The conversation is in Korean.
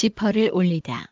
지퍼를 올리다.